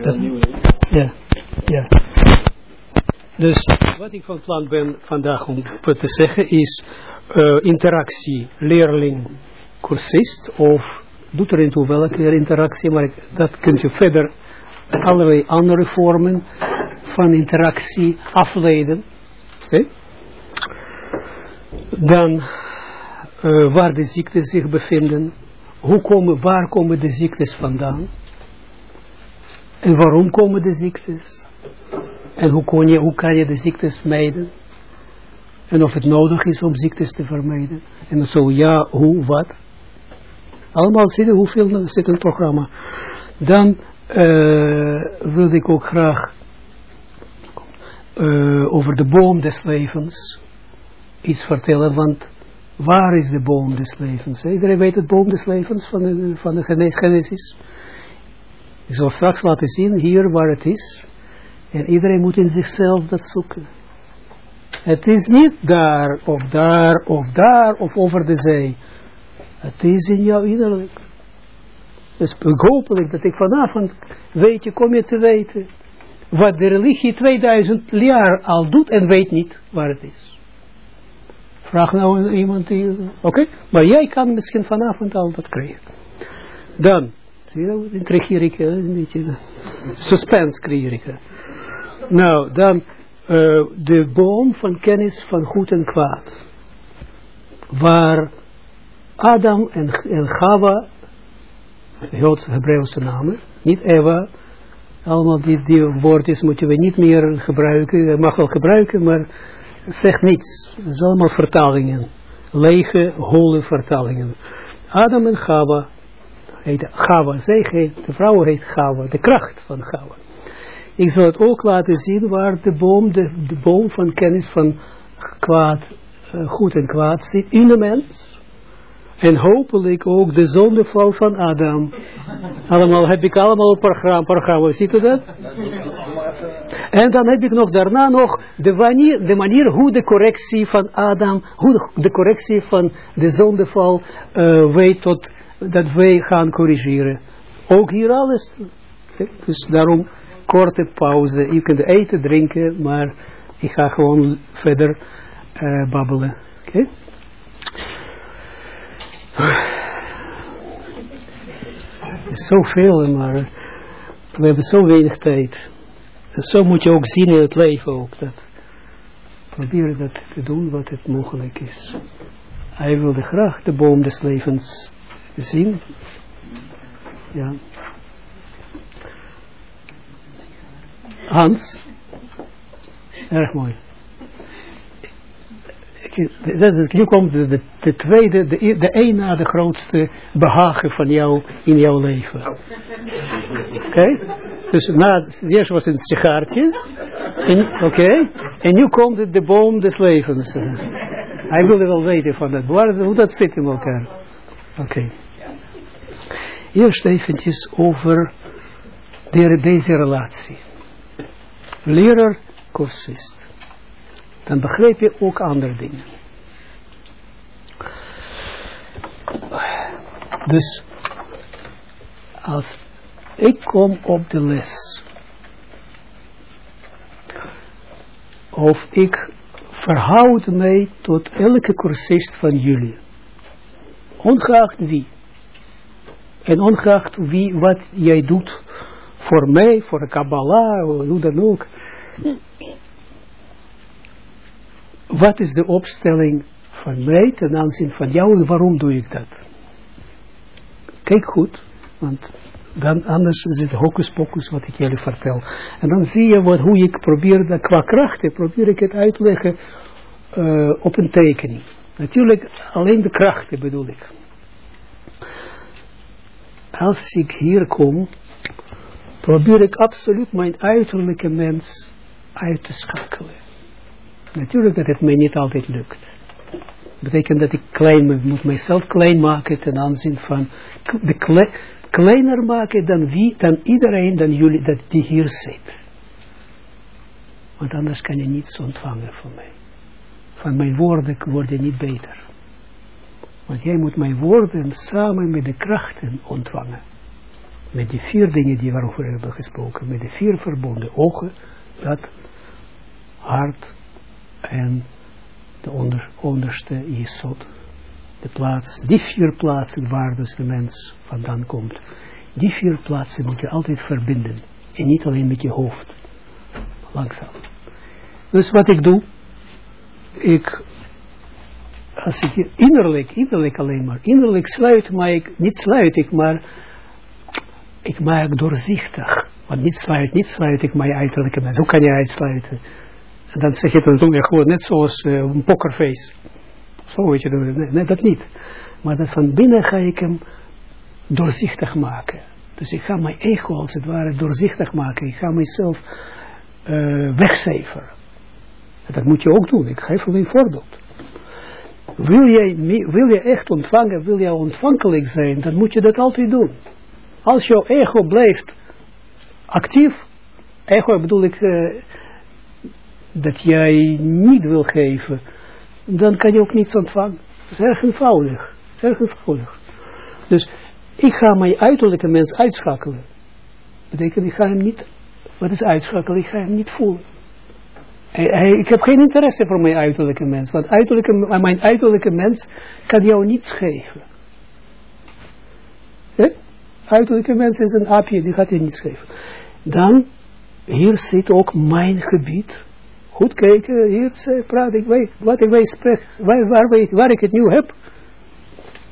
Dat, ja, ja. Dus wat ik van plan ben vandaag om te zeggen is uh, interactie leerling-cursist of doet er toe welke interactie, maar dat kunt u verder allerlei andere vormen van interactie afleiden. Okay? Dan uh, waar de ziektes zich bevinden, hoe komen, waar komen de ziektes vandaan en waarom komen de ziektes en hoe, kon je, kan je de ziektes mijden en of het nodig is om ziektes te vermijden en zo ja, hoe, wat. Allemaal zitten, hoeveel zit een programma. Dan uh, wilde ik ook graag uh, over de boom des levens iets vertellen, want waar is de boom des levens? Iedereen weet het boom des levens van van de Genesis. Ik zal straks laten zien hier waar het is. En iedereen moet in zichzelf dat zoeken. Het is niet daar, of daar, of daar, of over de zee. Het is in jou innerlijk. Dus hopelijk dat ik vanavond weet je, kom je te weten wat de religie 2000 jaar al doet en weet niet waar het is. Vraag nou iemand die, oké, maar jij kan misschien vanavond al dat krijgen. Dan, dat, intrigeer ik, een beetje, suspense creëer ik. Nou, dan, uh, de boom van kennis van goed en kwaad. Waar Adam en, en Chava, Hebreeuwse namen, niet Eva, allemaal die, die woordjes moeten we niet meer gebruiken, je mag wel gebruiken, maar zegt niets. Het is allemaal vertalingen. Lege, holle vertalingen. Adam en Chava, heet heet, de vrouw heet Chava, de kracht van Chava. Ik zal het ook laten zien waar de boom, de, de boom van kennis van kwaad, uh, goed en kwaad zit in de mens. En hopelijk ook de zondeval van Adam. Allemaal heb ik allemaal een programma, programma. ziet u dat? En dan heb ik nog daarna nog de manier, de manier hoe de correctie van Adam, hoe de, correctie van de zondeval uh, weet tot dat wij gaan corrigeren. Ook hier alles. Dus daarom korte pauze. Je kunt eten, drinken, maar ik ga gewoon verder uh, babbelen. Oké? Okay? Zoveel, maar we hebben zo weinig tijd. Dus zo moet je ook zien in het leven ook. Dat proberen dat te doen wat het mogelijk is. Hij wilde graag de boom des levens zien. Ja. Hans. Erg mooi dat is, nu komt de, de, de tweede, de, e, de een na de grootste behagen van jou in jouw leven. Oké? Okay? Dus na, eerst was het een sigaartje. Oké? En nu komt het de boom des levens. Hij wilde wel weten van dat. hoe dat zit in elkaar. Oké. Okay. Eerst eventjes over de, deze relatie. Leraar, cursist dan begrijp je ook andere dingen. Dus, als ik kom op de les, of ik verhoud mij tot elke cursist van jullie, ongeacht wie, en ongeacht wie, wat jij doet voor mij, voor de Kabbalah, hoe dan ook, wat is de opstelling van mij ten aanzien van jou en waarom doe ik dat? Kijk goed, want dan anders is het hocus pocus wat ik jullie vertel. En dan zie je wat, hoe ik probeer, dat, qua krachten probeer ik het uitleggen uh, op een tekening. Natuurlijk alleen de krachten bedoel ik. Als ik hier kom, probeer ik absoluut mijn uiterlijke mens uit te schakelen. Natuurlijk dat het mij niet altijd lukt. Dat betekent dat ik klein moet mijzelf klein maken ten aanzien van de kle, kleiner maken dan wie, dan iedereen, dan jullie, dat die hier zit. Want anders kan je niets ontvangen van mij. Van mijn woorden worden niet beter. Want jij moet mijn woorden samen met de krachten ontvangen. met die vier dingen die waarover we hebben gesproken, met de vier verbonden ogen, dat hart en de onder, onderste jesot, de plaats, die vier plaatsen waar dus de mens vandaan komt, die vier plaatsen moet je altijd verbinden en niet alleen met je hoofd, langzaam. Dus wat ik doe, ik, als ik innerlijk, innerlijk alleen maar, innerlijk sluit, maar ik, niet sluit ik, maar ik maak doorzichtig. Want niet sluit, niet sluit ik mijn uiterlijke mens. Hoe kan je uitsluiten? En dan zeg je dan gewoon net zoals uh, een pokerface. Zo weet je dat. Nee, dat niet. Maar dat van binnen ga ik hem doorzichtig maken. Dus ik ga mijn ego als het ware doorzichtig maken. Ik ga mezelf uh, wegcijferen. Dat moet je ook doen. Ik geef alleen een voorbeeld. Wil jij, wil je echt ontvangen, wil je ontvankelijk zijn, dan moet je dat altijd doen. Als jouw ego blijft actief, ego bedoel ik uh, dat jij niet wil geven, dan kan je ook niets ontvangen. Dat is erg eenvoudig. Erg eenvoudig. Dus ik ga mijn uiterlijke mens uitschakelen. Dat betekent, ik ga hem niet, wat is uitschakelen? Ik ga hem niet voelen. Ik heb geen interesse voor mijn uiterlijke mens, want mijn uiterlijke mens kan jou niets geven. He? Uiterlijke mens is een aapje, die gaat je niets geven. Dan, hier zit ook mijn gebied. Goed kijken, hier praat ik, weet, wat ik weet, waar, waar ik het nu heb.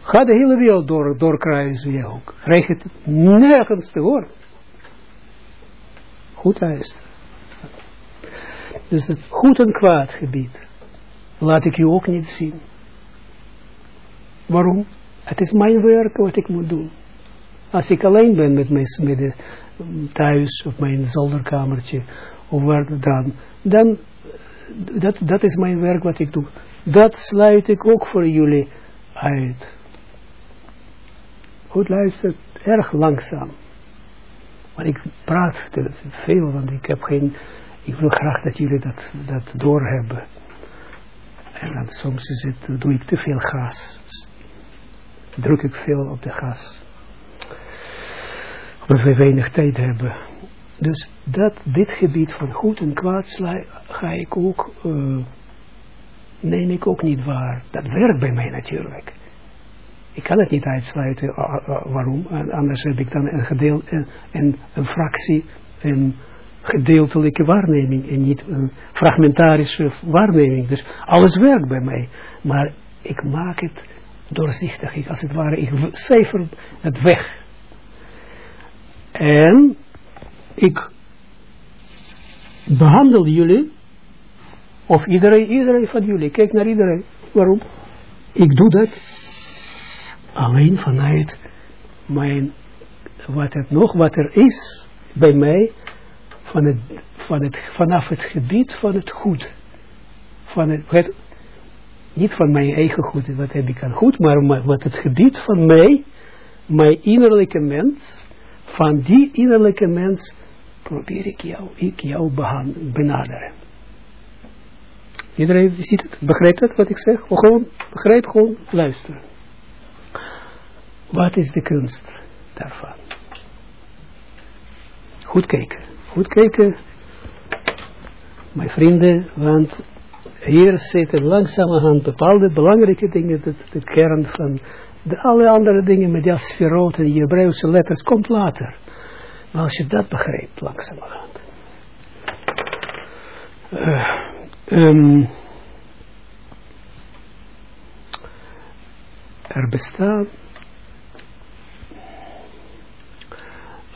Ga de hele wereld door, doorkruisen je ook. Krijg het nergens te horen. Goed luisteren. Dus het goed en kwaad gebied. Laat ik je ook niet zien. Waarom? Het is mijn werk wat ik moet doen. Als ik alleen ben met mijn midden, thuis op mijn zolderkamertje of waar dan, dan dat, dat is mijn werk wat ik doe. Dat sluit ik ook voor jullie uit. Goed luister, erg langzaam. Maar ik praat veel, want ik heb geen, ik wil graag dat jullie dat, dat doorhebben. En dan soms is het, doe ik te veel gas. Druk ik veel op de gas omdat we weinig tijd hebben. Dus dat, dit gebied van goed en kwaad ga ik ook, uh, neem ik ook niet waar. Dat werkt bij mij natuurlijk. Ik kan het niet uitsluiten, uh, uh, waarom? En anders heb ik dan een, gedeel, een, een fractie, een gedeeltelijke waarneming en niet een fragmentarische waarneming. Dus alles werkt bij mij. Maar ik maak het doorzichtig. Ik, als het ware, ik cijfer het weg. En ik behandel jullie, of iedereen, iedereen van jullie, kijk naar iedereen. Waarom? Ik doe dat alleen vanuit mijn, wat het nog, wat er is bij mij, van het, van het, vanaf het gebied van het goed. Van het, het, niet van mijn eigen goed, wat heb ik aan goed, maar wat het gebied van mij, mijn innerlijke mens, van die innerlijke mens probeer ik jou, ik jou benaderen. Iedereen ziet het, begrijpt het wat ik zeg? Gewoon, begrijp gewoon, luisteren. Wat is de kunst daarvan? Goed kijken, goed kijken, mijn vrienden, want hier zitten langzamerhand bepaalde belangrijke dingen, de, de kern van de alle andere dingen met die sferot en Hebreeuwse letters komt later. Maar als je dat begrijpt, langzamerhand. Uh, er bestaan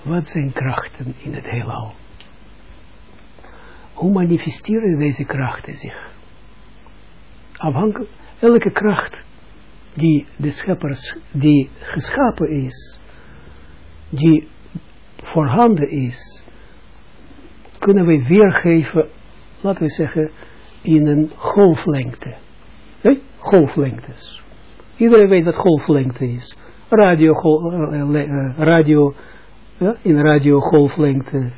wat zijn krachten in het heelal? Hoe manifesteren deze krachten zich? Afhankelijk, elke kracht die de scheppers, die geschapen is, die voorhanden is, kunnen we weergeven, laten we zeggen, in een golflengte. Hey? Golflengtes. Iedereen weet wat golflengte is. Radio, eh, eh, radio ja, in radio golflengte.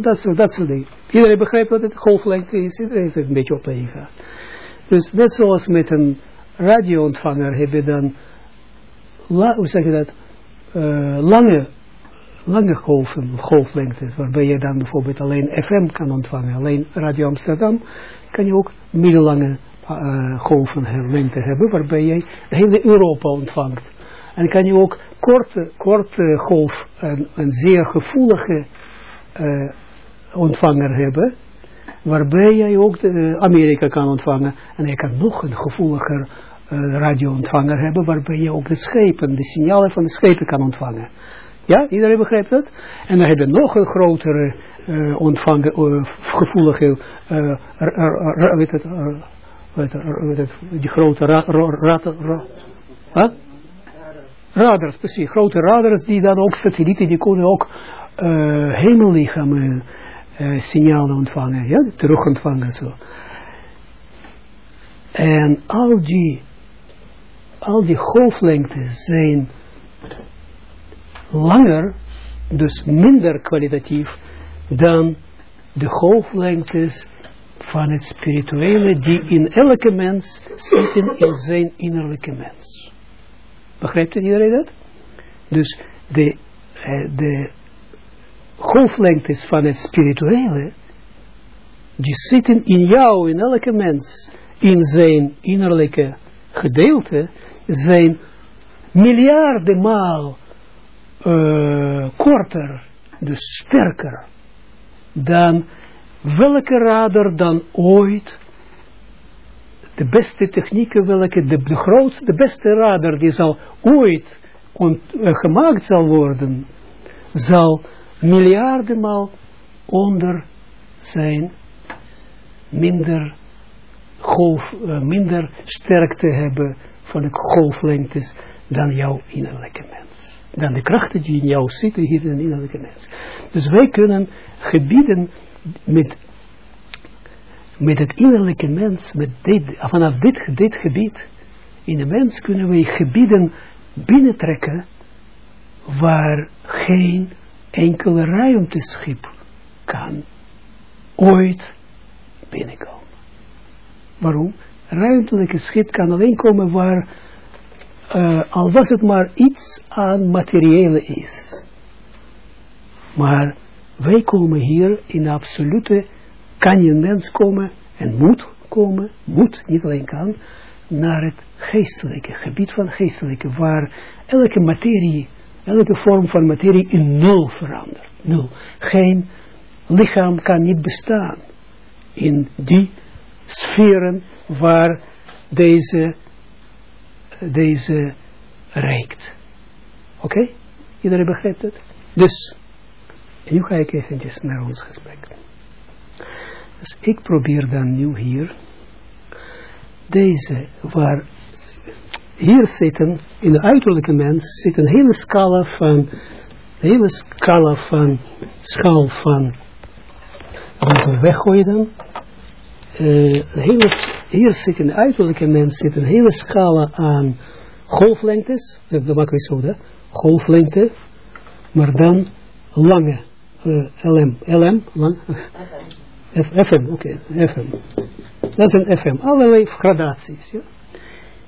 Dat soort, dat soort dingen. Iedereen begrijpt wat het golflengte is. Iedereen heeft het een beetje op. Dus net zoals met een radioontvanger heb je dan, hoe zeg je dat, uh, lange lange golven, golflengtes, waarbij je dan bijvoorbeeld alleen FM kan ontvangen, alleen Radio Amsterdam, kan je ook middellange uh, golven lengte hebben, waarbij je hele Europa ontvangt. En kan je ook korte, korte golf, een, een zeer gevoelige uh, ontvanger hebben, waarbij je ook de, Amerika kan ontvangen. En je kan nog een gevoeliger uh, radioontvanger hebben, waarbij je ook de schepen, de signalen van de schepen kan ontvangen. Ja, iedereen begrijpt dat? En dan heb je nog een grotere ontvanger, gevoelige, weet het, weet het, die grote ra, ra, ra, ra, huh? radars, precies, grote radars die dan ook satellieten, die kunnen ook hemellichamen signalen ontvangen, ja, terug ontvangen zo. En al die al die golflengtes zijn langer, dus minder kwalitatief, dan de golflengtes van het spirituele die in elke mens zitten in zijn innerlijke mens. Begrijpt iedereen dat? Dus de, eh, de golflengtes van het spirituele, die zitten in jou, in elke mens, in zijn innerlijke gedeelte, zijn miljarden maal uh, korter, dus sterker, dan welke radar dan ooit, de beste technieken, welke, de, grootste, de beste radar die zal ooit ont, uh, gemaakt zal worden, zal miljardenmaal onder zijn minder golf, uh, minder sterkte hebben van de golflengtes dan jouw innerlijke mens. Dan de krachten die in jou zitten hier in de innerlijke mens. Dus wij kunnen gebieden met, met het innerlijke mens, met dit, vanaf dit, dit gebied in de mens kunnen wij gebieden binnentrekken waar geen enkele ruimteschip kan ooit binnenkomen. Waarom? ruimtelijke schip kan alleen komen waar, uh, al was het maar iets aan materiële is. Maar wij komen hier in absolute, kan je mens komen en moet komen, moet, niet alleen kan, naar het geestelijke, gebied van geestelijke, waar elke materie, elke vorm van materie in nul verandert. Nul. Geen lichaam kan niet bestaan in die sferen waar deze, deze reikt. Oké? Iedereen begrijpt het? Dus, nu ga ik eventjes naar ons gesprek. Dus ik probeer dan nu hier, deze, waar hier zitten, in de uiterlijke mens, zit een hele scala van, een hele scala van, schaal van, moeten we weggooien dan, uh, hele, hier zit een uiterlijke mens, zit een hele scala aan golflengtes, dat maken we zo, hè? golflengte, maar dan lange, uh, LM, LM, lang, FM, oké, okay, FM. Dat is een FM, allerlei gradaties, ja.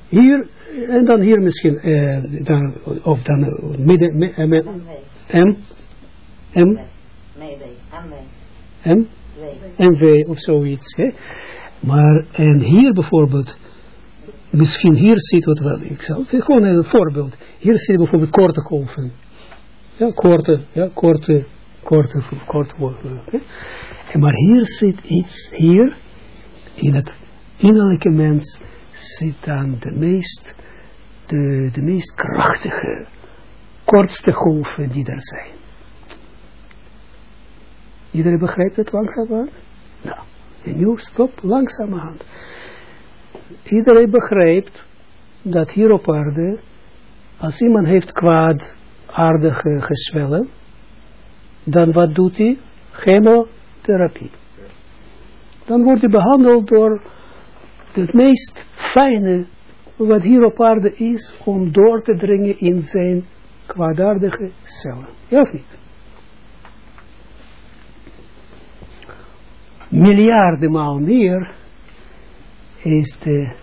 Hier, en dan hier misschien, uh, dan, of dan midden, M, M, M, M, MV of zoiets. Hè? Maar, en hier bijvoorbeeld, misschien hier zit wat wel, ik zal, gewoon een voorbeeld. Hier zit bijvoorbeeld korte golven. Ja, korte, ja, korte, korte, korte golven. Maar hier zit iets, hier, in het innerlijke mens, zit dan de meest, de, de meest krachtige, kortste golven die er zijn. Iedereen begrijpt het langzamerhand? Nou, en nu stop langzamerhand. Iedereen begrijpt dat hier op aarde, als iemand heeft kwaad aardige gezwellen, dan wat doet hij? Chemotherapie. Dan wordt hij behandeld door het meest fijne wat hier op aarde is om door te dringen in zijn kwaadaardige cellen. Ja of niet? miljardenmaal meer is de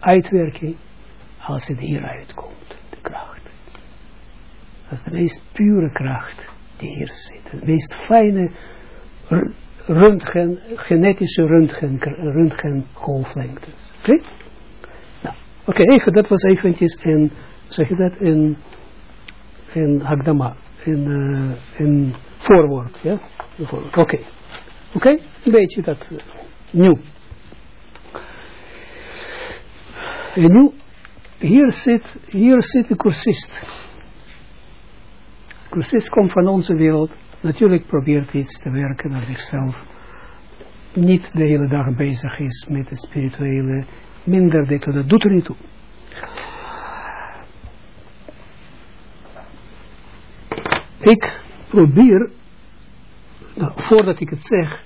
uitwerking als het hieruit komt, de kracht. Dat is de meest pure kracht die hier zit. De meest fijne röntgen, genetische röntgen, röntgen golflengtes. Oké? Nou, oké, even, dat was eventjes in, zeg je dat, in, in Hagdama, in, uh, in voorwoord, ja? Oké. Oké, een beetje dat, uh, nieuw. En nu, hier zit, hier zit de cursist. De cursist komt van onze wereld. Natuurlijk probeert iets te werken aan zichzelf. Niet de hele dag bezig is met het spirituele. Minder dit, dat doet er niet toe. Ik probeer, nou, voordat ik het zeg,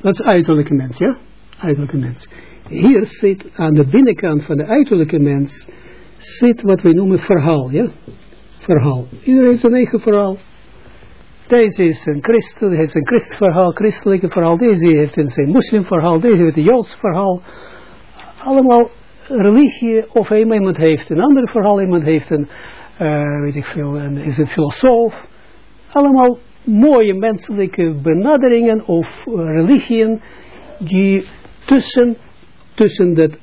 dat is uiterlijke mens, ja? Uiterlijke mens hier zit aan de binnenkant van de uiterlijke mens, zit wat we noemen verhaal, ja? Verhaal. Iedereen heeft zijn eigen verhaal. Deze is een christen, heeft een christenverhaal, christelijke verhaal. Deze heeft een zijn moslimverhaal, deze heeft een joods verhaal. Allemaal religie, of iemand heeft een ander verhaal, iemand heeft een, uh, weet ik veel, is een filosoof. Allemaal mooie menselijke benaderingen of uh, religieën die tussen tussen dat,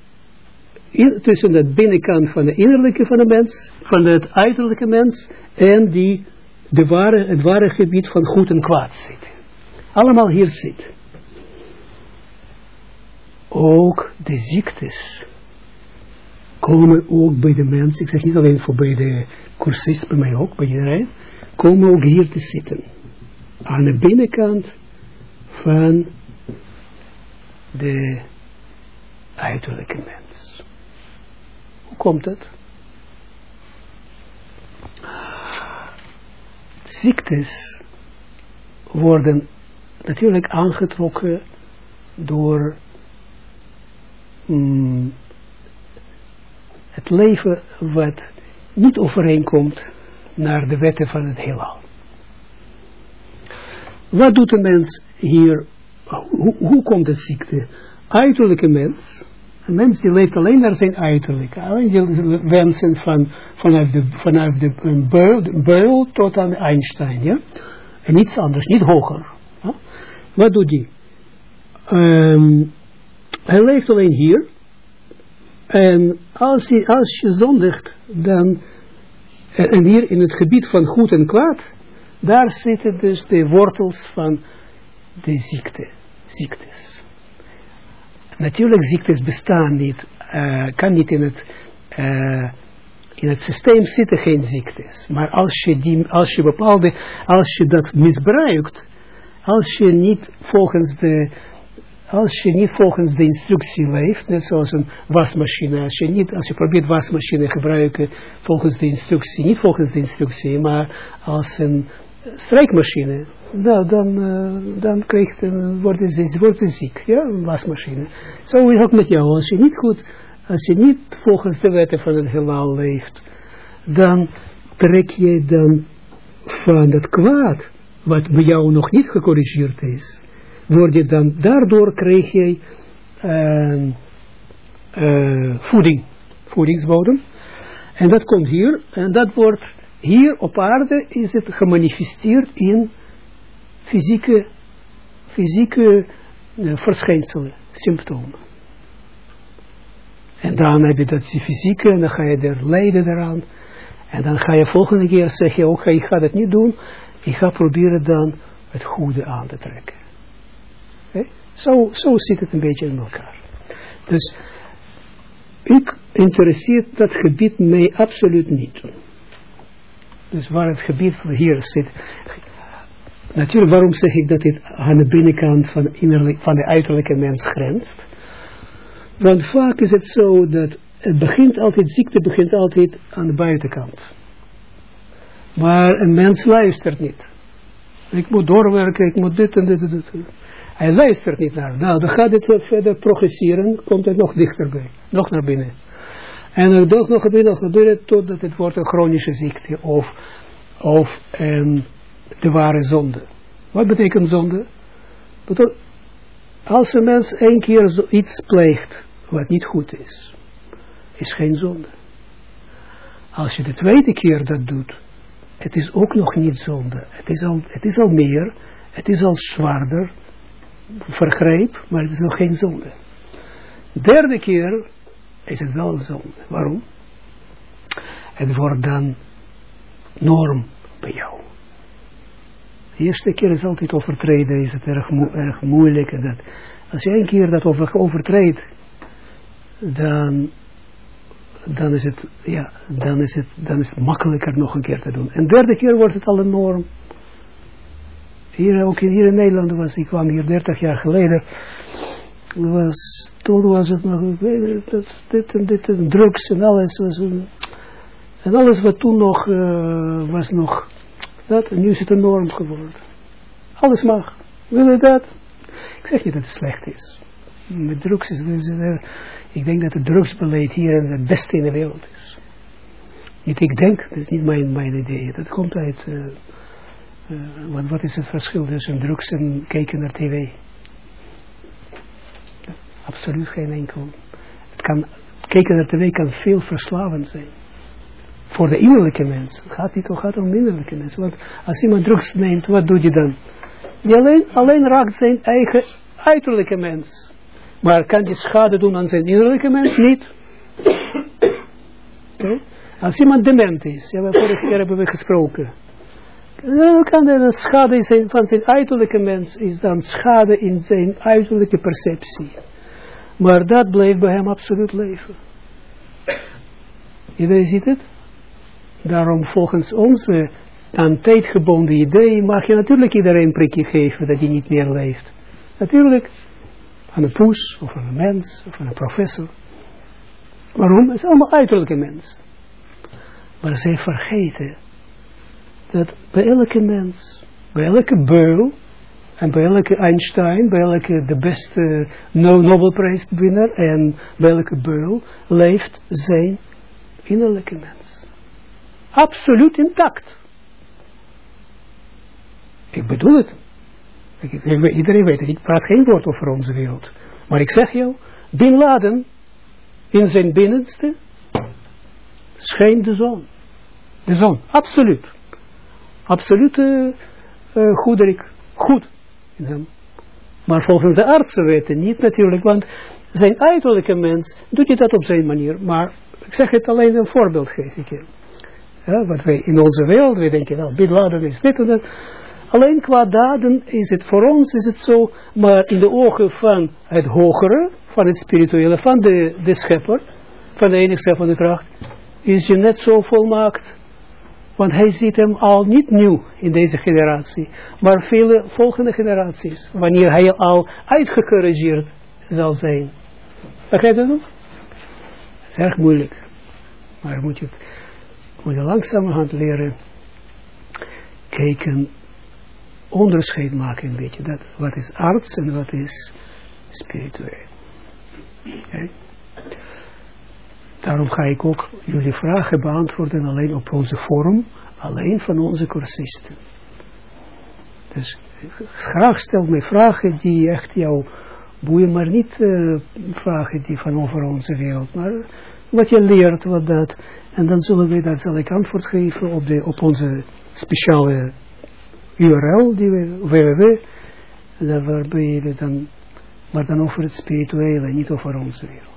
tussen dat binnenkant van de innerlijke van de mens, van het uiterlijke mens, en die, de ware, het ware gebied van goed en kwaad zit. Allemaal hier zit. Ook de ziektes komen ook bij de mens, ik zeg niet alleen voor bij de cursist, bij mij ook, bij iedereen, komen ook hier te zitten. Aan de binnenkant van de uiterlijke mens. Hoe komt het? Ziektes worden natuurlijk aangetrokken door mm, het leven wat niet overeenkomt naar de wetten van het heelal. Wat doet de mens hier? Hoe, hoe komt het ziekte? uiterlijke mens, een mens die leeft alleen naar zijn uiterlijk, alleen die wensen van, vanuit de, vanuit de beul, beul tot aan Einstein, ja, en niets anders, niet hoger. Wat doet hij? Um, hij leeft alleen hier, en als, hij, als je zondigt, dan, en hier in het gebied van goed en kwaad, daar zitten dus de wortels van de ziekte, ziektes. Natuurlijk, ziektes bestaan niet, uh, kan niet in het, uh, in het systeem zitten geen ziektes. Maar als je, die, als je bepaalde, als je dat misbruikt, als je niet volgens de, als je niet volgens de instructie leeft, net zoals een wasmachine, als je, niet, als je probeert wasmachine gebruiken volgens de instructie, niet volgens de instructie, maar als een strijkmachine, nou, dan, uh, dan krijgt, worden ze, worden ziek, ja, een wasmachine. Zo is ook met jou, als je niet goed, als je niet volgens de wetten van het heelal leeft, dan trek je dan van dat kwaad, wat bij jou nog niet gecorrigeerd is, word je dan, daardoor krijg je uh, uh, voeding, voedingsbodem, en dat komt hier, en dat wordt hier op aarde is het gemanifesteerd in fysieke, fysieke uh, verschijnselen, symptomen. En dan heb je dat fysieke, en dan ga je er lijden eraan. En dan ga je volgende keer zeggen, oké, ik ga dat niet doen. Ik ga proberen dan het goede aan te trekken. Zo, zo zit het een beetje in elkaar. Dus ik interesseert dat gebied mij absoluut niet. Dus waar het gebied van hier zit. Natuurlijk, waarom zeg ik dat dit aan de binnenkant van, innerlijk, van de uiterlijke mens grenst? Want vaak is het zo dat het begint altijd, ziekte begint altijd aan de buitenkant. Maar een mens luistert niet. Ik moet doorwerken, ik moet dit en dit en dit. Hij luistert niet naar. Nou, dan gaat het verder progresseren, komt het nog dichterbij, nog naar binnen. En toch nog gebeurt nog gebeuren totdat het wordt een chronische ziekte of, of um, de ware zonde. Wat betekent zonde? Als een mens één keer iets pleegt wat niet goed is, is geen zonde. Als je de tweede keer dat doet het is ook nog niet zonde. Het is al, het is al meer, het is al zwaarder, vergreep, maar het is nog geen zonde. Derde keer is het wel zonde. Waarom? Het wordt dan norm bij jou. De eerste keer is altijd overtreden, is het erg, erg moeilijk. Dat, als je een keer dat over, overtreedt, dan, dan, is het, ja, dan, is het, dan is het makkelijker nog een keer te doen. En derde keer wordt het al een norm. Hier, ook hier in Nederland was, ik kwam hier 30 jaar geleden, was, toen was het nog, dit en dit en drugs en alles. Was, en alles wat toen nog, uh, was nog, dat, en nu is het een norm geworden. Alles mag. Wil je dat? Ik zeg niet dat het slecht is. Met drugs is uh, ik denk dat het drugsbeleid hier het beste in de wereld is. Niet ik denk, dat is niet mijn, mijn idee. Dat komt uit, uh, wat, wat is het verschil tussen drugs en kijken naar tv? Absoluut geen enkel. Het kan, kijken naar tv kan veel verslavend zijn. Voor de innerlijke mens. Gaat niet gaat om innerlijke mens. Want als iemand drugs neemt, wat doet je dan? Alleen, alleen raakt zijn eigen uiterlijke mens. Maar kan die schade doen aan zijn innerlijke mens? Niet. Als iemand dement is, ja, vorige keer hebben we gesproken. Dan kan er schade zijn van zijn uiterlijke mens, is dan schade in zijn uiterlijke perceptie. Maar dat bleef bij hem absoluut leven. Iedereen ziet het? Daarom volgens onze aan tijdgebonden idee mag je natuurlijk iedereen een prikje geven dat hij niet meer leeft. Natuurlijk aan een poes, of aan een mens, of aan een professor. Waarom? Het is allemaal uiterlijke mensen. Maar zij vergeten dat bij elke mens, bij elke beul, en bij elke Einstein, bij elke de beste Nobelprijswinnaar en bij elke beul leeft zijn innerlijke mens. Absoluut intact. Ik bedoel het. Iedereen weet het, ik praat geen woord over onze wereld. Maar ik zeg jou, Bin Laden, in zijn binnenste, schijnt de zon. De zon, absoluut. Absoluut goederik, goed in hem. Maar volgens de artsen weten niet natuurlijk, want zijn uiterlijke mens doet je dat op zijn manier. Maar ik zeg het alleen een voorbeeld geef ik. Ja, wat wij in onze wereld, we denken, nou, Bin Laden is dit en dat. Alleen qua daden is het voor ons is het zo, maar in de ogen van het hogere, van het spirituele, van de, de schepper, van de enige van de kracht, is je net zo volmaakt. Want hij ziet hem al niet nieuw in deze generatie, maar vele volgende generaties, wanneer hij al uitgecorrigeerd zal zijn. Begrijp je dat nog? Is erg moeilijk. Maar moet je, moet je langzamerhand leren kijken onderscheid maken een beetje. Dat, wat is arts en wat is spiritueel. Daarom ga ik ook jullie vragen beantwoorden alleen op onze forum, alleen van onze cursisten. Dus graag stel mij vragen die echt jou boeien, maar niet uh, vragen die van over onze wereld, maar wat je leert, wat dat, en dan zullen we, dat zal ik antwoord geven op, de, op onze speciale URL, die we, www, daar waarbij we dan, maar dan over het spirituele, niet over onze wereld.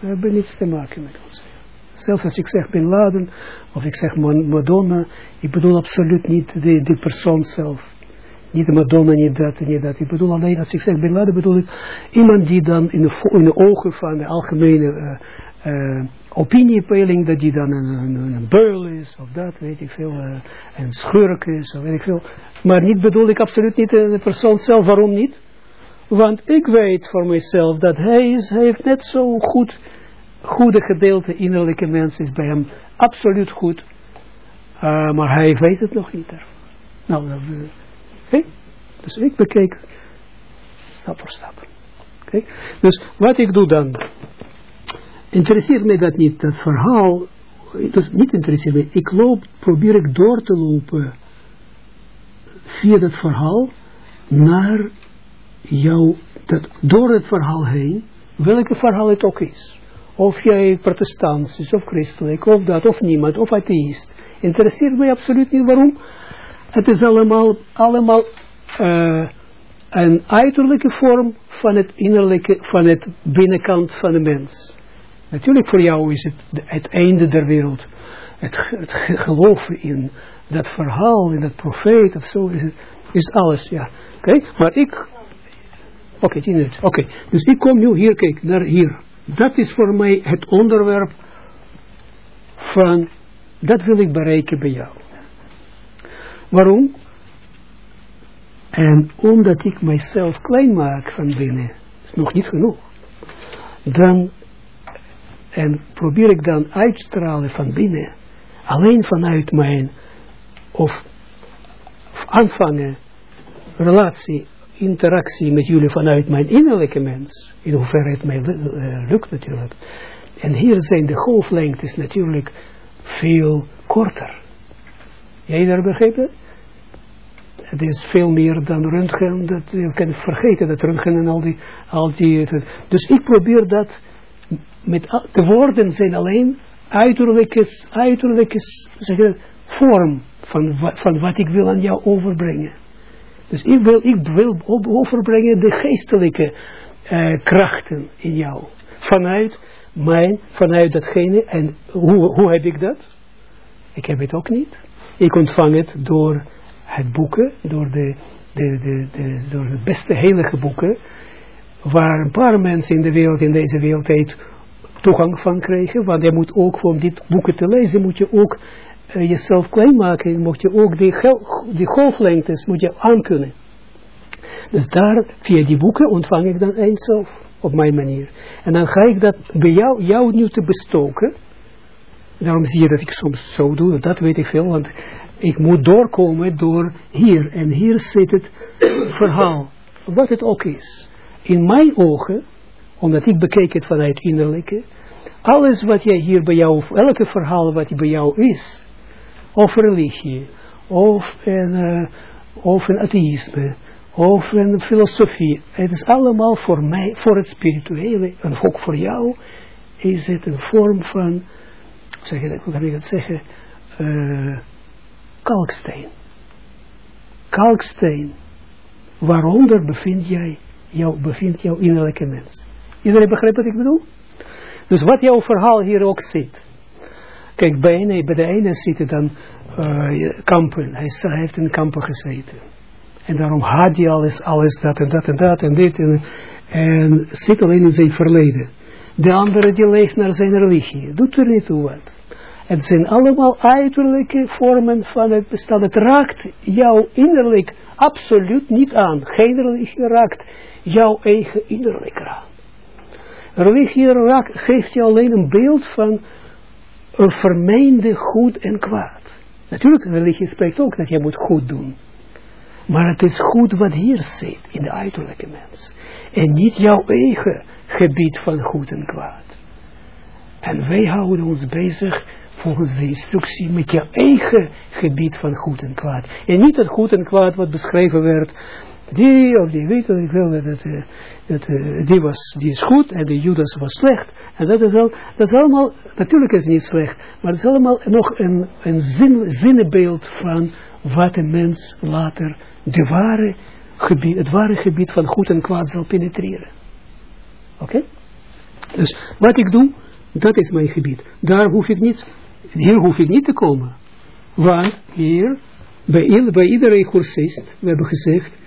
We hebben niets te maken met onze wereld. Zelfs als ik zeg Bin Laden, of ik zeg Madonna, ik bedoel absoluut niet de, de persoon zelf. Niet de Madonna, niet dat, niet dat. Ik bedoel alleen, als ik zeg Bin Laden, bedoel ik iemand die dan in de, in de ogen van de algemene uh, uh, dat die dan een, beul is, of dat, weet ik veel, uh, een schurk is, of weet ik veel. Maar niet bedoel ik absoluut niet de persoon zelf, waarom niet? Want ik weet voor mezelf dat hij, is, hij heeft net zo goed, goede gedeelte innerlijke mens is bij hem absoluut goed. Uh, maar hij weet het nog niet. Nou, uh, okay? dus ik bekijk stap voor stap. Okay? Dus wat ik doe dan, interesseert mij dat niet, dat verhaal, dus niet interesseert mij, ik loop, probeer ik door te lopen via dat verhaal naar jou, dat door het verhaal heen, welke verhaal het ook is, of jij protestant is, of christelijk, of dat, of niemand, of atheïst, Interesseert mij absoluut niet. Waarom? Het is allemaal, allemaal uh, een uiterlijke vorm van het innerlijke, van het binnenkant van de mens. Natuurlijk voor jou is het het einde der wereld. Het, het geloven in dat verhaal, in dat profeet of zo, is, is alles, ja. Oké, maar ik, oké, okay, oké, dus ik kom nu hier, kijk, naar hier. Dat is voor mij het onderwerp van, dat wil ik bereiken bij jou. Waarom? En omdat ik mijzelf klein maak van binnen, is nog niet genoeg. Dan, en probeer ik dan uitstralen van binnen, alleen vanuit mijn, of, aanvangen, relatie, interactie met jullie vanuit mijn innerlijke mens, in hoeverre het mij uh, lukt natuurlijk. En hier zijn de golflengtes natuurlijk veel korter. Jij daar begrepen? Het is veel meer dan röntgen, dat, je kan vergeten dat röntgen en al die, al die, dus ik probeer dat, met, de woorden zijn alleen uiterlijke, zeg vorm van, van wat ik wil aan jou overbrengen. Dus ik wil, ik wil overbrengen de geestelijke uh, krachten in jou. Vanuit mijn, vanuit datgene. En hoe, hoe heb ik dat? Ik heb het ook niet. Ik ontvang het door het boeken, door de, de, de, de, door de beste heilige boeken, waar een paar mensen in de wereld, in deze wereldtijd, toegang van kregen. Want je moet ook, om dit boeken te lezen, moet je ook uh, jezelf klein maken. Moet je ook die, die golflengtes moet je aankunnen. Dus daar, via die boeken, ontvang ik dan eindzelf op mijn manier. En dan ga ik dat bij jou, jou nu te bestoken. Daarom zie je dat ik soms zo doe, dat weet ik veel, want ik moet doorkomen door hier. En hier zit het verhaal, wat het ook is. In mijn ogen, omdat ik bekijk het vanuit innerlijke, alles wat jij hier bij jou, of elke verhaal wat bij jou is, of religie, of een, uh, of een atheïsme, of een filosofie. Het is allemaal voor mij, voor het spirituele, en ook voor jou, is het een vorm van, zeg hoe kan ik dat zeggen, uh, kalksteen. Kalksteen. Waaronder bevindt jij, jou, bevindt jouw innerlijke mens. Iedereen begrijpt wat ik bedoel? Dus wat jouw verhaal hier ook zit. Kijk, bij, een, bij de ene zitten dan uh, kampen. Hij, heeft in kampen gezeten. En daarom had hij alles, alles dat en dat en dat en dit. En, en zit alleen in zijn verleden. De andere die leeft naar zijn religie. Doet er niet toe wat. Het zijn allemaal uiterlijke vormen van het bestaan. Het raakt jouw innerlijk absoluut niet aan. Geen religie raakt jouw eigen innerlijk aan. Religie geeft je alleen een beeld van een vermeende goed en kwaad. Natuurlijk, religie spreekt ook dat je moet goed doen. Maar het is goed wat hier zit, in de uiterlijke mens. En niet jouw eigen gebied van goed en kwaad. En wij houden ons bezig volgens de instructie met je eigen gebied van goed en kwaad. En niet het goed en kwaad wat beschreven werd. Die of die weet ik wel, dat, dat, dat, die, was, die is goed en de Judas was slecht. En dat is, al, dat is allemaal, natuurlijk is het niet slecht, maar het is allemaal nog een, een zin, zinnenbeeld van wat een mens later het ware gebied van goed en kwaad zal penetreren. Oké? Dus wat ik doe, dat is mijn gebied. Daar hoef ik niet, hier hoef ik niet te komen. Want hier, bij, bij iedere cursist, we hebben gezegd,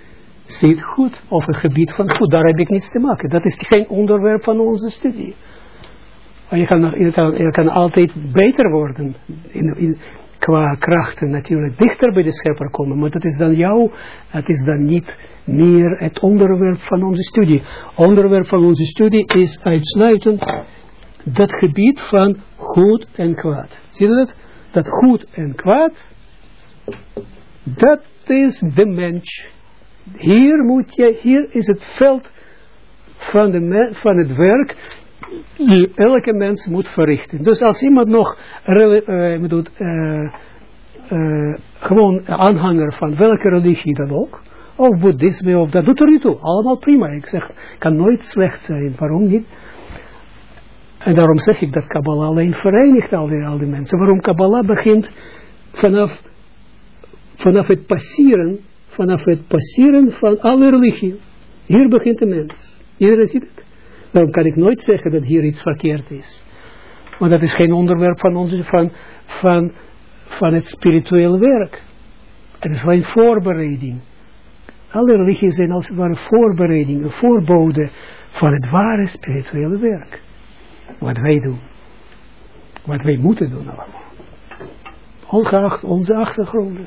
zit goed, of een gebied van goed, daar heb ik niets te maken. Dat is geen onderwerp van onze studie. Maar je kan, je kan, je kan altijd beter worden. In, in, qua krachten natuurlijk dichter bij de schepper komen. Maar dat is dan jou, het is dan niet meer het onderwerp van onze studie. Onderwerp van onze studie is uitsluitend dat gebied van goed en kwaad. Zie je dat? Dat goed en kwaad, dat is de mens. Hier moet je, hier is het veld van, de, van het werk die elke mens moet verrichten. Dus als iemand nog uh, bedoelt, uh, gewoon aanhanger van welke religie dan ook, of boeddhisme, of dat doet er niet toe, allemaal prima. Ik zeg, kan nooit slecht zijn, waarom niet? En daarom zeg ik dat Kabbalah alleen verenigt al die, al die mensen. Waarom Kabbalah begint vanaf, vanaf het passeren, vanaf het passeren van alle religie. Hier begint de mens. Iedereen ziet het. Daarom kan ik nooit zeggen dat hier iets verkeerd is. Want dat is geen onderwerp van, onze, van, van, van het spirituele werk. Het is alleen voorbereiding. Alle religies zijn als het ware voorbereidingen, voorbode van het ware spirituele werk. Wat wij doen. Wat wij moeten doen allemaal. Ongeacht onze achtergronden.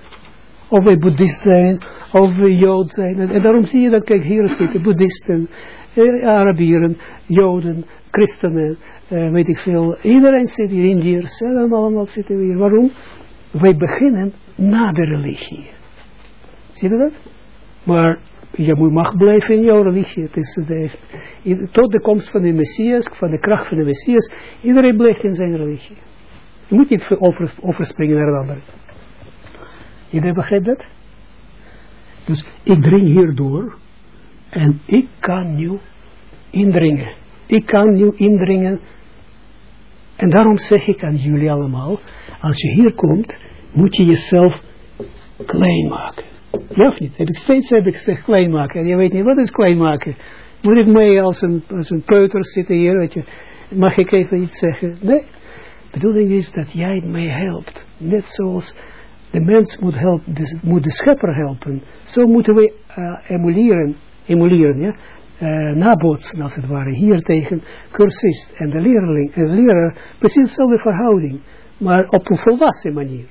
Of wij boeddhist zijn, of wij jood zijn. En, daarom zie je dat, kijk hier zitten boeddhisten, eh, Arabieren, joden, christenen, uh, weet ik veel. Iedereen zit hier, Indiërs, en allemaal zitten we hier. Waarom? Wij beginnen na de religie. Zie je dat? Maar je mag blijven in jouw religie. Het is, tot de komst van de Messias, van de kracht van de Messias, iedereen blijft in zijn religie. Je moet niet over, overspringen naar een ander. Iedereen begrijpt dat? Dus ik dring hierdoor en ik kan nu indringen. Ik kan nu indringen. En daarom zeg ik aan jullie allemaal, als je hier komt, moet je jezelf klein maken. Ja of niet? Heb ik steeds heb ik gezegd klein maken. En je weet niet, wat is klein maken? Moet ik mee als een, als een peuter zitten hier, weet je. Mag ik even iets zeggen? Nee. De bedoeling is dat jij mij helpt. Net zoals de mens moet, helpen, de, moet de schepper helpen. Zo moeten we uh, emuleren, emuleren ja? Uh, nabootsen als het ware. Hier tegen cursist en de leerling en de leraar. Precies dezelfde verhouding. Maar op een volwassen manier.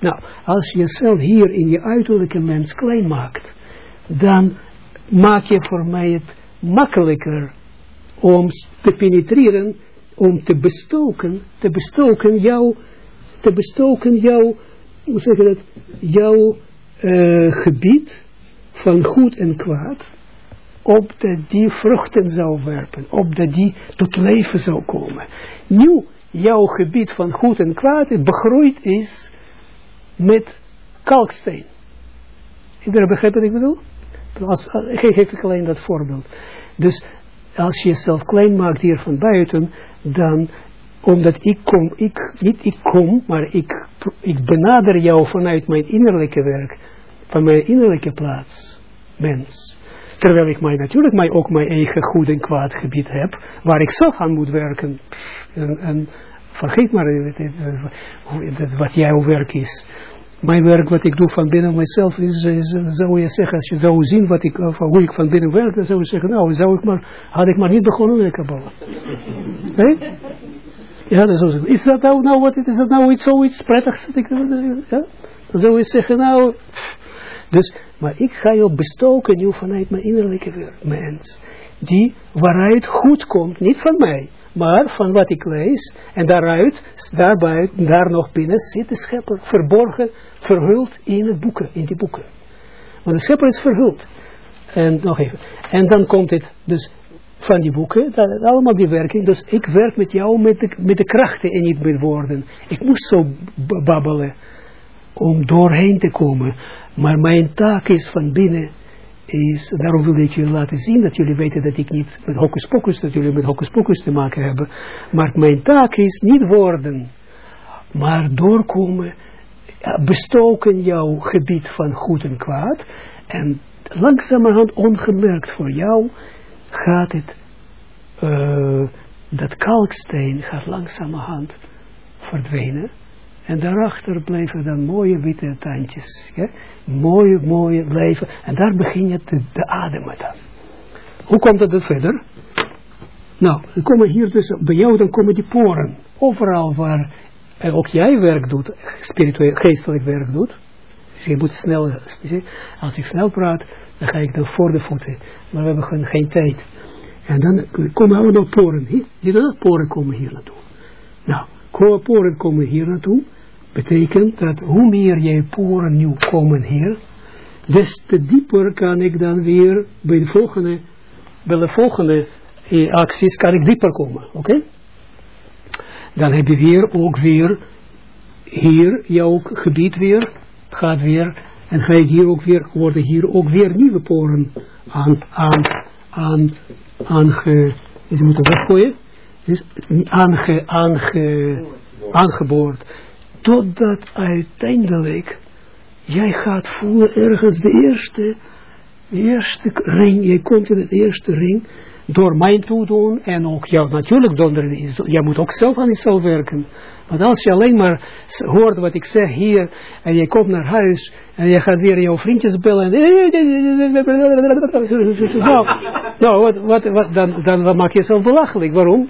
Nou, als je jezelf hier in je uiterlijke mens klein maakt, dan maak je voor mij het makkelijker om te penetreren, om te bestoken, te bestoken jou, te bestoken jou, hoe zeg je dat, jouw uh, gebied van goed en kwaad, opdat die vruchten zou werpen, opdat die tot leven zou komen. Nu, jouw gebied van goed en kwaad begroeid is met kalksteen. Iedereen begrijpt wat ik bedoel? Als, geef ik alleen dat voorbeeld. Dus als je jezelf klein maakt hier van buiten, dan, omdat ik kom, ik, niet ik kom, maar ik, ik benader jou vanuit mijn innerlijke werk, van mijn innerlijke plaats, mens. Terwijl ik mij natuurlijk mij ook mijn eigen goed en kwaad gebied heb, waar ik zelf aan moet werken. En, en vergeet maar wat jouw werk is mijn werk wat ik doe van binnen mijzelf is, zou je zeggen, als je zou zien wat ik, van hoe ik van binnen werk, dan zou je zeggen, nou, zou ik maar, had ik maar niet begonnen met de Kabbalah. Ja, dat is, is dat nou, nou wat, is dat nou iets, zoiets prettigs? Ja? Dan zou je zeggen, nou, dus, maar ik ga je bestoken nu vanuit mijn innerlijke mens, die waaruit goed komt, niet van mij, maar van wat ik lees, en daaruit, daarbij, daar nog binnen zit de schepper, verborgen, verhuld in het boeken, in die boeken. Want de schepper is verhuld. En nog even. En dan komt het dus van die boeken, dat, allemaal die werking. Dus ik werk met jou met de, met de krachten en niet met woorden. Ik moest zo babbelen om doorheen te komen. Maar mijn taak is van binnen is, daarom wil ik jullie laten zien, dat jullie weten dat ik niet met hocus pocus, dat jullie met hocus pocus te maken hebben. Maar mijn taak is niet woorden, maar doorkomen, bestoken jouw gebied van goed en kwaad. En langzamerhand ongemerkt voor jou gaat het, uh, dat kalksteen gaat langzamerhand verdwijnen. En daarachter blijven dan mooie witte tandjes. Ja? Mooie, mooie leven. En daar begin je te, te ademen dan. Hoe komt het dan verder? Nou, dan komen hier dus, bij jou dan komen die poren. Overal waar eh, ook jij werk doet, spiritueel, geestelijk werk doet. Dus je moet snel, als ik snel praat, dan ga ik dan voor de voeten. Maar we hebben geen tijd. En dan komen allemaal poren. Zie je dat? Poren komen hier naartoe. Nou, poren komen hier naartoe, betekent dat hoe meer jij poren nu komen hier, des te dieper kan ik dan weer bij de volgende, bij de volgende eh, acties kan ik dieper komen, oké? Dan heb je weer ook weer hier jouw gebied weer, gaat weer, en ga je hier ook weer, worden hier ook weer nieuwe poren aan, aan, aan, aange, is moeten weggooien, dus aange, aange, aangeboord. Totdat uiteindelijk jij gaat voelen ergens de eerste, de eerste ring, jij komt in het eerste ring, door mijn toedoen en ook jou natuurlijk, door, jij moet ook zelf aan jezelf werken. Want als je alleen maar hoort wat ik zeg hier, en je komt naar huis, en je gaat weer jouw vriendjes bellen, nou, nou wat, wat, wat, dan, dan maak je jezelf belachelijk. Waarom?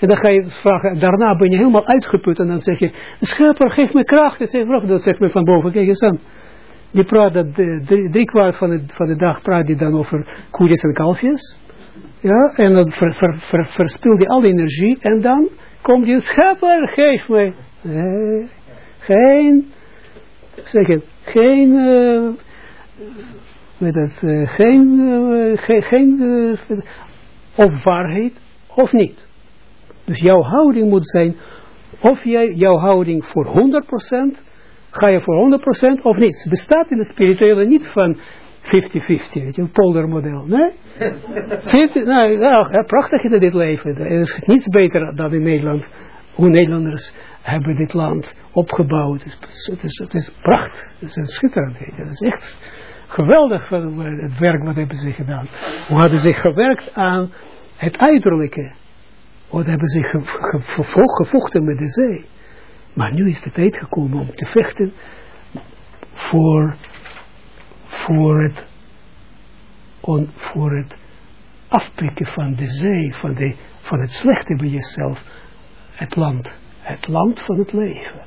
En dan ga je vragen, daarna ben je helemaal uitgeput, en dan zeg je, schepper, geef me kracht. En zeg, dat zegt me van boven, kijk eens aan. Die praat dat drie, kwart van de, van de dag praat die dan over koetjes en kalfjes. Ja, en dan ver, ver, ver, verspil je al die energie en dan komt je schepper, geef mij. Geen, zeg het, geen, met het, uh, geen, uh, geen, of waarheid of niet. Dus jouw houding moet zijn, of jij, jouw houding voor 100%, ga je voor 100% of niet. Het bestaat in de spirituele niet van 50-50, weet een poldermodel. Nee? 50, nou, nou, prachtig in dit leven. Er is niets beter dan in Nederland. Hoe Nederlanders hebben dit land opgebouwd. Het is, het is, het is. Het is schitterend. Het is echt geweldig het werk wat hebben ze gedaan. Hoe hadden ze gewerkt aan het uiterlijke. Wat hebben ze gevochten met de zee. Maar nu is de tijd gekomen om te vechten voor, voor, het, on, voor het afpikken van de zee, van, de, van het slechte bij jezelf, het land, het land van het leven.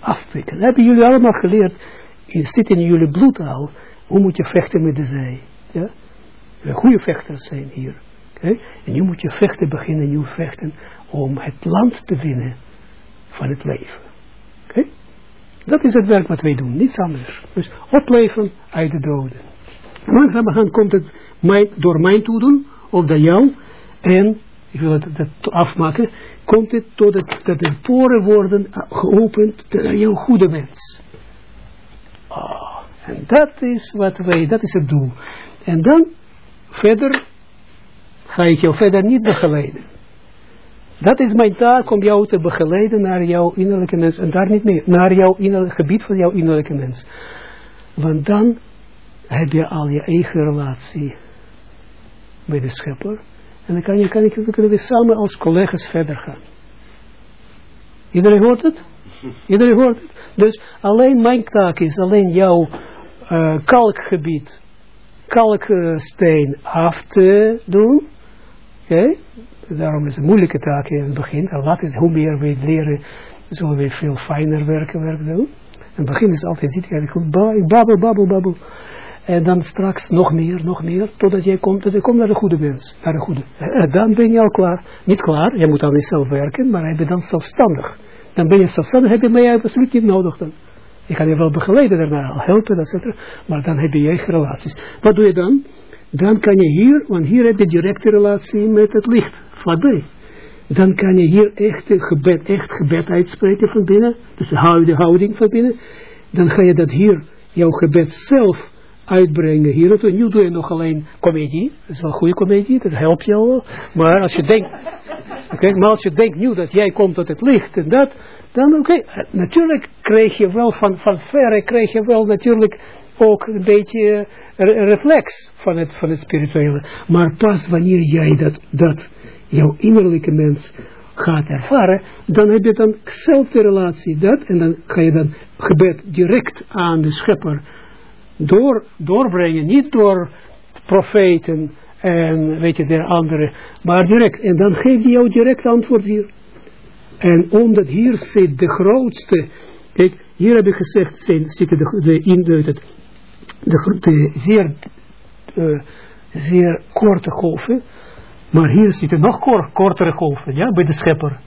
Afpikken. Dat hebben jullie allemaal geleerd, het zit in jullie bloed al, hoe moet je vechten met de zee. Ja? Goede vechters zijn hier. Okay? En nu moet je vechten beginnen, nu vechten om het land te winnen van het leven. Dat is het werk wat wij doen, niets anders. Dus opleven uit de doden. Langzamerhand komt het mijn, door mijn toedoen, of door jou, en, ik wil het, afmaken, komt het totdat dat de poren worden geopend naar jouw goede mens. Oh, en dat is wat wij, dat is het doel. En dan, verder, ga ik jou verder niet begeleiden. Dat is mijn taak om jou te begeleiden naar jouw innerlijke mens. En daar niet meer. Naar jouw innerlijke gebied van jouw innerlijke mens. Want dan heb je al je eigen relatie met de schepper. En dan kan je, kan ik, kunnen we samen als collega's verder gaan. Iedereen hoort het? Iedereen hoort het? Dus alleen mijn taak is alleen jouw uh, kalkgebied, kalksteen af te doen. Oké? Daarom is het een moeilijke taak in het begin. En het, hoe meer we leren, zullen we veel fijner werken, werk doen. In het begin is altijd, zit je goed, babbel, babbel, babbel. En dan straks nog meer, nog meer, totdat jij komt, je komt naar de goede mens, naar de goede. En dan ben je al klaar. Niet klaar, je moet aan jezelf werken, maar je bent dan zelfstandig. Dan ben je zelfstandig, heb je mij absoluut niet nodig dan. Je kan je wel begeleiden daarna, helpen, etc. Maar dan heb je je eigen relaties. Wat doe je dan? Dan kan je hier, want hier heb je directe relatie met het licht, vlakbij. Dan kan je hier echt gebed, echt gebed uitspreken van binnen, dus de houding van binnen. Dan ga je dat hier, jouw gebed zelf uitbrengen hier. Nu doe je nog alleen comedie, dat is wel goede comedie, dat helpt jou wel. Maar als je denkt, okay, maar als je denkt nu dat jij komt tot het licht en dat, dan oké, natuurlijk krijg je wel van, van verre, krijg je wel natuurlijk ook een beetje reflex van het, van het spirituele. Maar pas wanneer jij dat, dat jouw innerlijke mens gaat ervaren, dan heb je dan zelf de relatie, dat, en dan ga je dan gebed direct aan de schepper door, doorbrengen, niet door profeten en weet je, de andere, maar direct, en dan geeft hij jou direct antwoord hier. En omdat hier zit de grootste, kijk, hier heb ik gezegd, zitten de, de, de, de zeer, uh, zeer korte golven, maar hier zitten nog kort, kortere golven, ja, bij de schepper.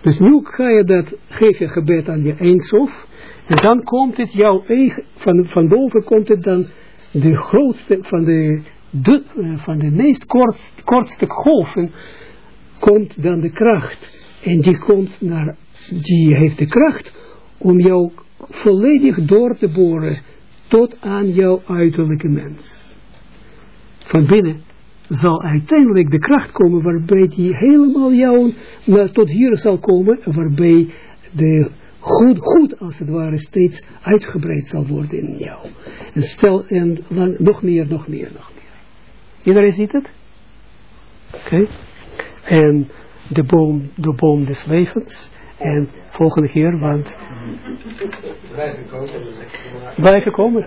Dus nu ga je dat, geef je gebed aan je eindsof, en dan komt het jouw eigen, van, van boven komt het dan de grootste, van de, de uh, van de meest kort, kortste golven, komt dan de kracht. En die komt naar, die heeft de kracht om jou volledig door te boren tot aan jouw uiterlijke mens. Van binnen zal uiteindelijk de kracht komen waarbij die helemaal jou tot hier zal komen, waarbij de goed, goed als het ware steeds uitgebreid zal worden in jou. En stel, en dan nog meer, nog meer, nog meer. Iedereen ziet het? Oké. En de boom, de boom des levens. En volgende keer, want... Blijven komen. Blijven komen.